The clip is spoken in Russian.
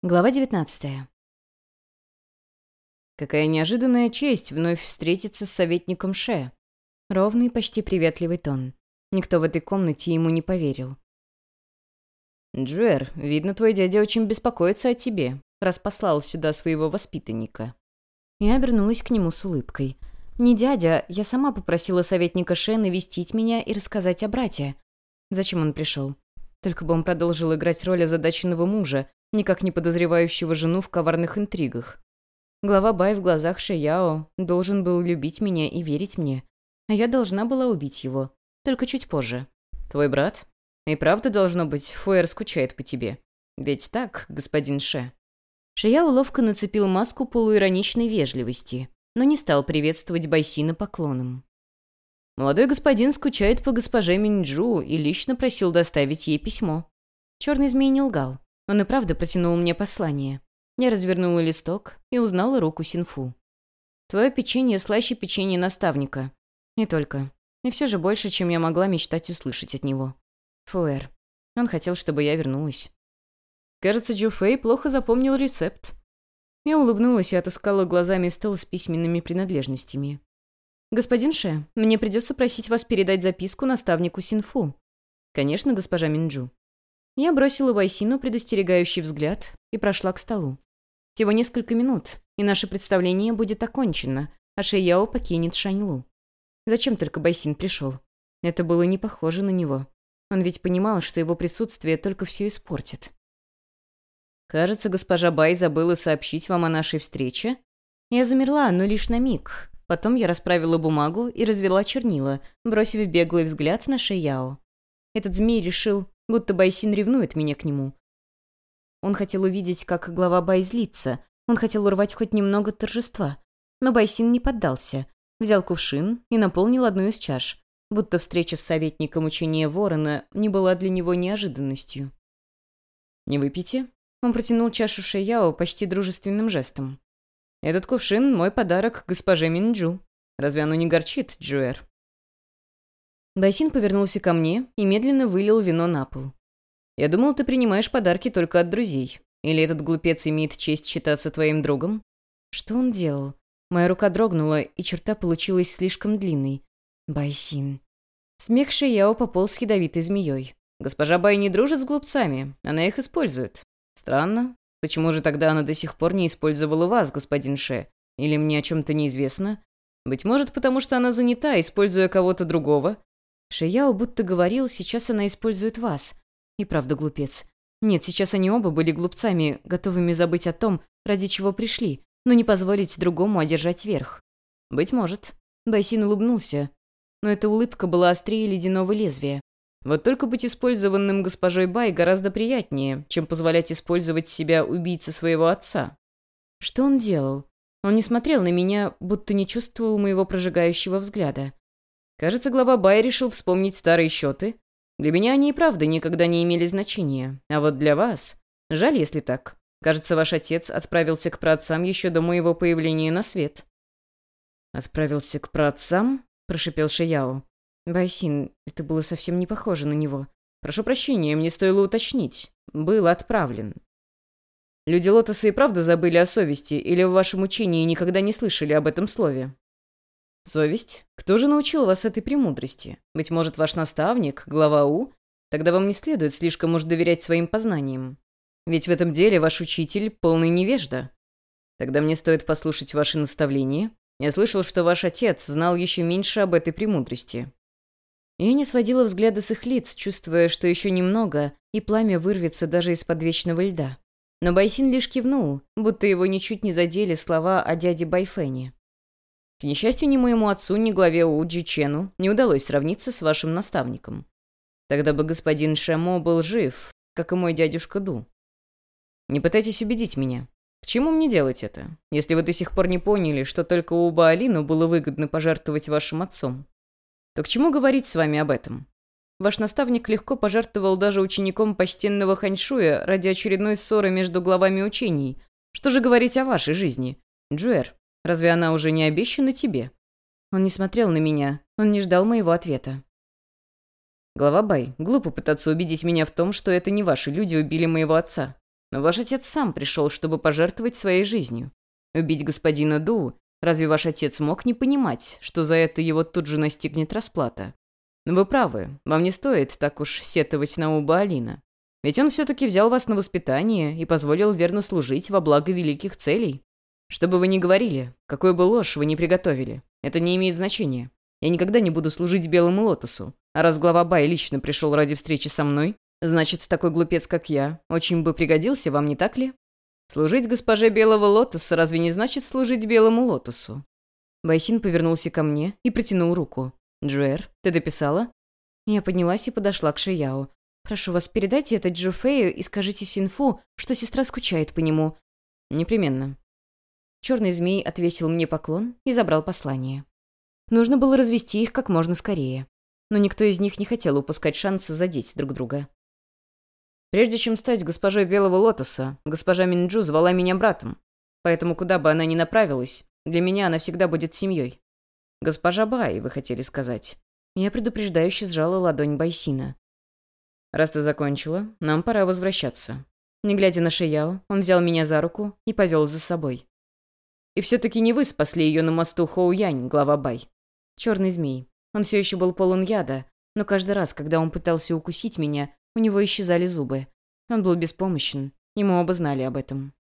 Глава 19. Какая неожиданная честь вновь встретиться с советником Ше. Ровный, почти приветливый тон. Никто в этой комнате ему не поверил. «Джуэр, видно, твой дядя очень беспокоится о тебе, раз послал сюда своего воспитанника». Я обернулась к нему с улыбкой. «Не дядя, я сама попросила советника Ше навестить меня и рассказать о брате. Зачем он пришел? Только бы он продолжил играть роль озадаченного мужа, никак не подозревающего жену в коварных интригах. Глава Бай в глазах Шияо должен был любить меня и верить мне, а я должна была убить его, только чуть позже. «Твой брат? И правда, должно быть, Фуэр скучает по тебе. Ведь так, господин Ше?» Шияо ловко нацепил маску полуироничной вежливости, но не стал приветствовать Байсина поклоном. Молодой господин скучает по госпоже Минджу и лично просил доставить ей письмо. Черный змей не лгал. Он и правда протянул мне послание. Я развернула листок и узнала руку Синфу. «Твое печенье слаще печенья наставника». Не только. И все же больше, чем я могла мечтать услышать от него. Фуэр. Он хотел, чтобы я вернулась. Кажется, Джо Фэй плохо запомнил рецепт. Я улыбнулась и отыскала глазами стол с письменными принадлежностями. «Господин Ше, мне придется просить вас передать записку наставнику Синфу». «Конечно, госпожа Минджу». Я бросила Вайсину предостерегающий взгляд и прошла к столу. Всего несколько минут, и наше представление будет окончено, а Шияо покинет Шаньлу. Зачем только Байсин пришел? Это было не похоже на него. Он ведь понимал, что его присутствие только все испортит. «Кажется, госпожа Бай забыла сообщить вам о нашей встрече». Я замерла, но лишь на миг. Потом я расправила бумагу и развела чернила, бросив беглый взгляд на Шияо. Этот змей решил, будто Байсин ревнует меня к нему. Он хотел увидеть, как глава Бай злится. Он хотел урвать хоть немного торжества. Но Байсин не поддался. Взял кувшин и наполнил одну из чаш, будто встреча с советником учения Ворона не была для него неожиданностью. «Не выпейте?» Он протянул чашу Шеяо почти дружественным жестом. «Этот кувшин — мой подарок госпоже Минджу. Разве оно не горчит, Джуэр?» Дайсин повернулся ко мне и медленно вылил вино на пол. «Я думал, ты принимаешь подарки только от друзей. Или этот глупец имеет честь считаться твоим другом?» Что он делал? Моя рука дрогнула, и черта получилась слишком длинной. Байсин. Смех Шияо пополз ядовитой змеей. «Госпожа Бай не дружит с глупцами, она их использует. Странно. Почему же тогда она до сих пор не использовала вас, господин Ше? Или мне о чем-то неизвестно? Быть может, потому что она занята, используя кого-то другого, Шияо будто говорил, сейчас она использует вас. И правда глупец. Нет, сейчас они оба были глупцами, готовыми забыть о том, ради чего пришли, но не позволить другому одержать верх. Быть может. Байсин улыбнулся, но эта улыбка была острее ледяного лезвия. Вот только быть использованным госпожой Бай гораздо приятнее, чем позволять использовать себя убийце своего отца. Что он делал? Он не смотрел на меня, будто не чувствовал моего прожигающего взгляда. Кажется, глава Бай решил вспомнить старые счеты. Для меня они и правда никогда не имели значения. А вот для вас... Жаль, если так. Кажется, ваш отец отправился к праотцам еще до моего появления на свет». «Отправился к праотцам?» — прошипел Шияо. «Байсин, это было совсем не похоже на него. Прошу прощения, мне стоило уточнить. Был отправлен». «Люди Лотоса и правда забыли о совести, или в вашем учении никогда не слышали об этом слове?» Совесть? Кто же научил вас этой премудрости? Быть может, ваш наставник, глава У? Тогда вам не следует слишком уж доверять своим познаниям. Ведь в этом деле ваш учитель — полный невежда. Тогда мне стоит послушать ваши наставления. Я слышал, что ваш отец знал еще меньше об этой премудрости. Я не сводила взгляда с их лиц, чувствуя, что еще немного, и пламя вырвется даже из-под вечного льда. Но Байсин лишь кивнул, будто его ничуть не задели слова о дяде Байфене. К несчастью, ни моему отцу, ни главе Уджи Чену не удалось сравниться с вашим наставником. Тогда бы господин Шемо был жив, как и мой дядюшка Ду. Не пытайтесь убедить меня. К чему мне делать это, если вы до сих пор не поняли, что только у Баалину было выгодно пожертвовать вашим отцом? То к чему говорить с вами об этом? Ваш наставник легко пожертвовал даже учеником почтенного Ханьшуя ради очередной ссоры между главами учений. Что же говорить о вашей жизни? Джуэр, Разве она уже не обещана тебе?» Он не смотрел на меня, он не ждал моего ответа. «Глава Бай, глупо пытаться убедить меня в том, что это не ваши люди убили моего отца. Но ваш отец сам пришел, чтобы пожертвовать своей жизнью. Убить господина Ду, разве ваш отец мог не понимать, что за это его тут же настигнет расплата? Но вы правы, вам не стоит так уж сетовать на Уба Алина. Ведь он все-таки взял вас на воспитание и позволил верно служить во благо великих целей. Что бы вы ни говорили, какую бы ложь вы ни приготовили, это не имеет значения. Я никогда не буду служить Белому Лотосу. А раз глава Бай лично пришел ради встречи со мной, значит, такой глупец, как я, очень бы пригодился вам, не так ли? Служить госпоже Белого Лотоса разве не значит служить Белому Лотосу? Байсин повернулся ко мне и протянул руку. «Джуэр, ты дописала?» Я поднялась и подошла к Шияо. «Прошу вас, передайте это Джуфею и скажите Синфу, что сестра скучает по нему». «Непременно». Черный змей отвесил мне поклон и забрал послание. Нужно было развести их как можно скорее. Но никто из них не хотел упускать шанс задеть друг друга. Прежде чем стать госпожой Белого Лотоса, госпожа Минджу звала меня братом. Поэтому куда бы она ни направилась, для меня она всегда будет семьей. «Госпожа Бай, вы хотели сказать?» Я предупреждающе сжала ладонь Байсина. «Раз ты закончила, нам пора возвращаться». Не глядя на Шияо, он взял меня за руку и повел за собой. «И все-таки не вы спасли ее на мосту Хоу-Янь, глава Бай. Черный змей. Он все еще был полон яда, но каждый раз, когда он пытался укусить меня, у него исчезали зубы. Он был беспомощен, и мы оба знали об этом.